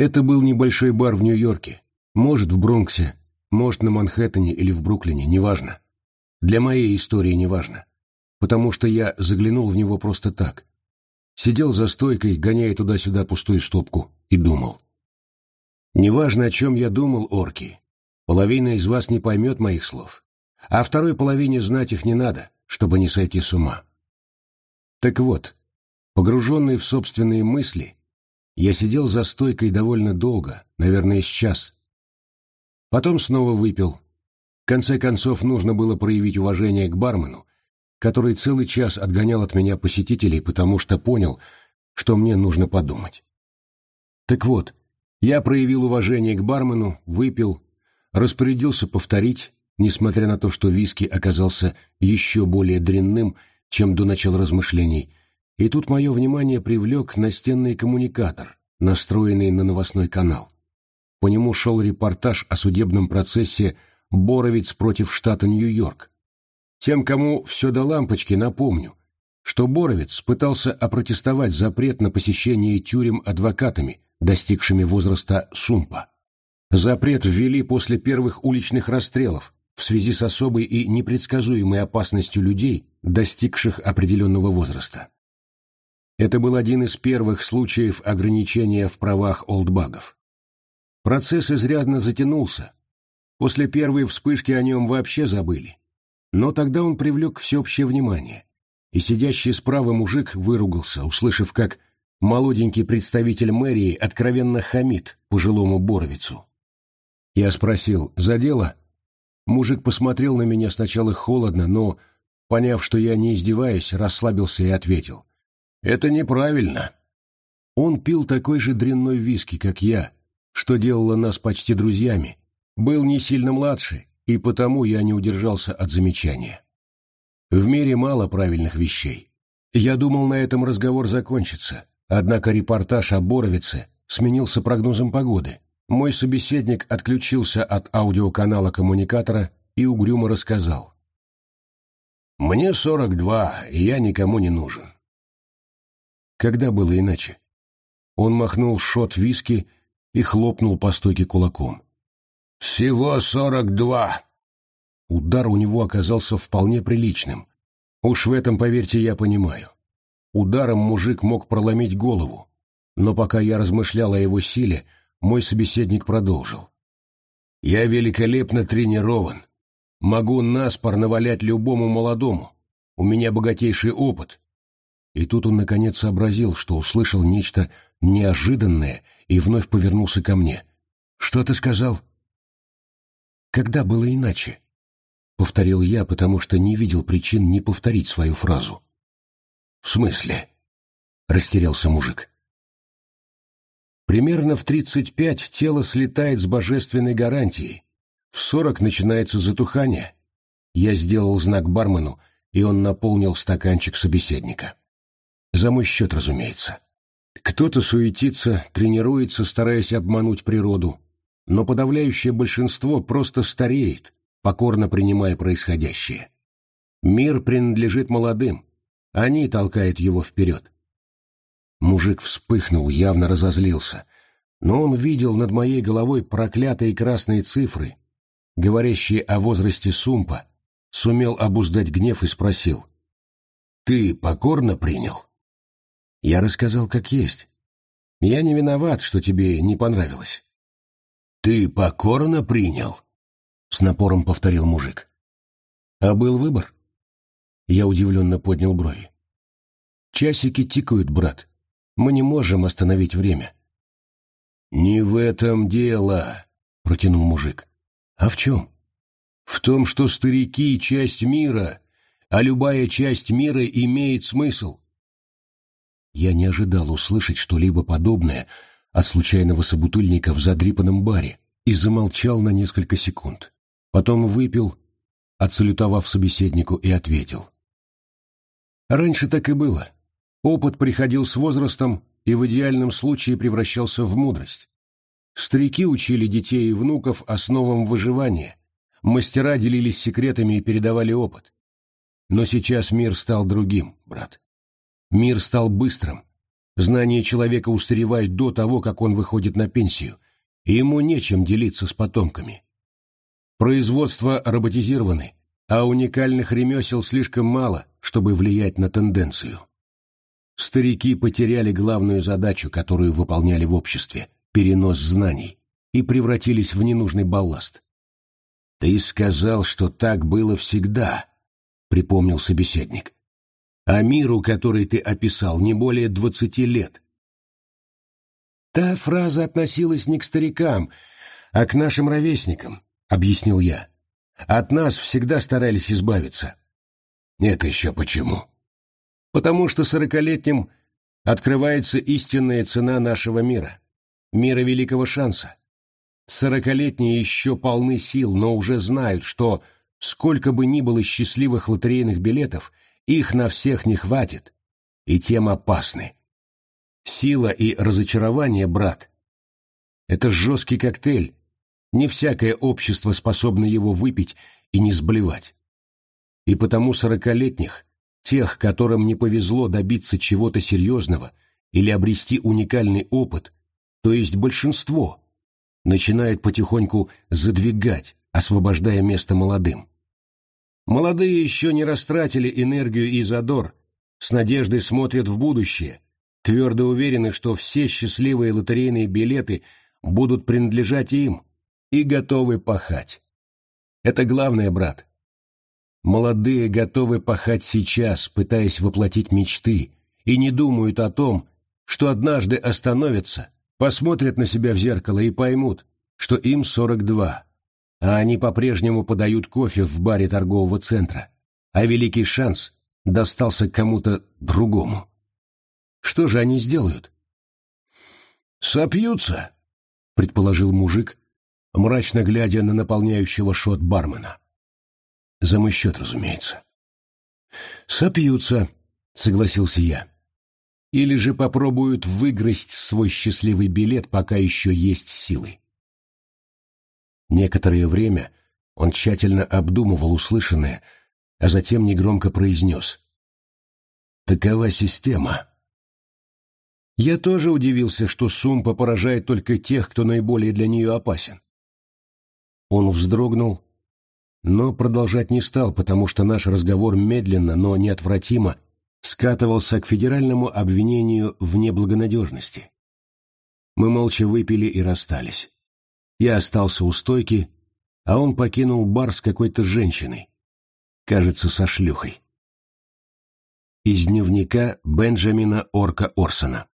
Это был небольшой бар в Нью-Йорке, может, в Бронксе, может, на Манхэттене или в Бруклине, неважно. Для моей истории неважно, потому что я заглянул в него просто так. Сидел за стойкой, гоняя туда-сюда пустую стопку, и думал. Неважно, о чем я думал, орки, половина из вас не поймет моих слов, а второй половине знать их не надо, чтобы не сойти с ума. Так вот, погруженный в собственные мысли, я сидел за стойкой довольно долго, наверное, с час, Потом снова выпил. В конце концов, нужно было проявить уважение к бармену, который целый час отгонял от меня посетителей, потому что понял, что мне нужно подумать. Так вот, я проявил уважение к бармену, выпил, распорядился повторить, несмотря на то, что виски оказался еще более дрянным, чем до начала размышлений, и тут мое внимание привлек настенный коммуникатор, настроенный на новостной канал. По нему шел репортаж о судебном процессе «Боровец против штата Нью-Йорк». Тем, кому все до лампочки, напомню, что Боровец пытался опротестовать запрет на посещение тюрем адвокатами, достигшими возраста Сумпа. Запрет ввели после первых уличных расстрелов в связи с особой и непредсказуемой опасностью людей, достигших определенного возраста. Это был один из первых случаев ограничения в правах олдбагов. Процесс изрядно затянулся. После первой вспышки о нем вообще забыли. Но тогда он привлек всеобщее внимание. И сидящий справа мужик выругался, услышав, как молоденький представитель мэрии откровенно хамит пожилому Боровицу. Я спросил, за дело? Мужик посмотрел на меня сначала холодно, но, поняв, что я не издеваюсь, расслабился и ответил. «Это неправильно». Он пил такой же дрянной виски, как я, что делало нас почти друзьями, был не сильно младше, и потому я не удержался от замечания. В мире мало правильных вещей. Я думал, на этом разговор закончится, однако репортаж о Боровице сменился прогнозом погоды. Мой собеседник отключился от аудиоканала коммуникатора и угрюмо рассказал. «Мне сорок два, и я никому не нужен». Когда было иначе? Он махнул шот виски и хлопнул по стойке кулаком. «Всего сорок два!» Удар у него оказался вполне приличным. Уж в этом, поверьте, я понимаю. Ударом мужик мог проломить голову, но пока я размышлял о его силе, мой собеседник продолжил. «Я великолепно тренирован. Могу наспор навалять любому молодому. У меня богатейший опыт». И тут он наконец сообразил, что услышал нечто неожиданное и вновь повернулся ко мне. «Что ты сказал?» «Когда было иначе?» — повторил я, потому что не видел причин не повторить свою фразу. «В смысле?» — растерялся мужик. Примерно в тридцать пять тело слетает с божественной гарантией. В сорок начинается затухание. Я сделал знак бармену, и он наполнил стаканчик собеседника. За мой счет, разумеется. Кто-то суетится, тренируется, стараясь обмануть природу, но подавляющее большинство просто стареет, покорно принимая происходящее. Мир принадлежит молодым, они толкают его вперед. Мужик вспыхнул, явно разозлился, но он видел над моей головой проклятые красные цифры, говорящие о возрасте Сумпа, сумел обуздать гнев и спросил. «Ты покорно принял?» Я рассказал как есть. Я не виноват, что тебе не понравилось. Ты покорно принял? С напором повторил мужик. А был выбор? Я удивленно поднял брови. Часики тикают, брат. Мы не можем остановить время. Не в этом дело, протянул мужик. А в чем? В том, что старики — часть мира, а любая часть мира имеет смысл. Я не ожидал услышать что-либо подобное от случайного собутыльника в задрипанном баре и замолчал на несколько секунд. Потом выпил, отсалютовав собеседнику, и ответил. Раньше так и было. Опыт приходил с возрастом и в идеальном случае превращался в мудрость. Старики учили детей и внуков основам выживания, мастера делились секретами и передавали опыт. Но сейчас мир стал другим, брат. Мир стал быстрым. Знания человека устаревают до того, как он выходит на пенсию, и ему нечем делиться с потомками. Производства роботизированы, а уникальных ремесел слишком мало, чтобы влиять на тенденцию. Старики потеряли главную задачу, которую выполняли в обществе – перенос знаний, и превратились в ненужный балласт. «Ты сказал, что так было всегда», — припомнил собеседник. «А миру, который ты описал, не более двадцати лет». «Та фраза относилась не к старикам, а к нашим ровесникам», — объяснил я. «От нас всегда старались избавиться». «Это еще почему?» «Потому что сорокалетним открывается истинная цена нашего мира, мира великого шанса. Сорокалетние еще полны сил, но уже знают, что сколько бы ни было счастливых лотерейных билетов, их на всех не хватит, и тем опасны. Сила и разочарование, брат, это жесткий коктейль, не всякое общество способно его выпить и не сблевать. И потому сорокалетних, тех, которым не повезло добиться чего-то серьезного или обрести уникальный опыт, то есть большинство, начинает потихоньку задвигать, освобождая место молодым. Молодые еще не растратили энергию и задор, с надеждой смотрят в будущее, твердо уверены, что все счастливые лотерейные билеты будут принадлежать им, и готовы пахать. Это главное, брат. Молодые готовы пахать сейчас, пытаясь воплотить мечты, и не думают о том, что однажды остановятся посмотрят на себя в зеркало и поймут, что им 42, а они по-прежнему подают кофе в баре торгового центра, а великий шанс достался кому-то другому. Что же они сделают? «Сопьются», — предположил мужик, мрачно глядя на наполняющего шот бармена. За мой счет, разумеется. «Сопьются», — согласился я или же попробуют выгрызть свой счастливый билет, пока еще есть силы. Некоторое время он тщательно обдумывал услышанное, а затем негромко произнес. «Такова система». Я тоже удивился, что Сумпа поражает только тех, кто наиболее для нее опасен. Он вздрогнул, но продолжать не стал, потому что наш разговор медленно, но неотвратимо скатывался к федеральному обвинению в неблагонадежности. Мы молча выпили и расстались. Я остался у стойки, а он покинул бар с какой-то женщиной. Кажется, со шлюхой. Из дневника Бенджамина Орка Орсона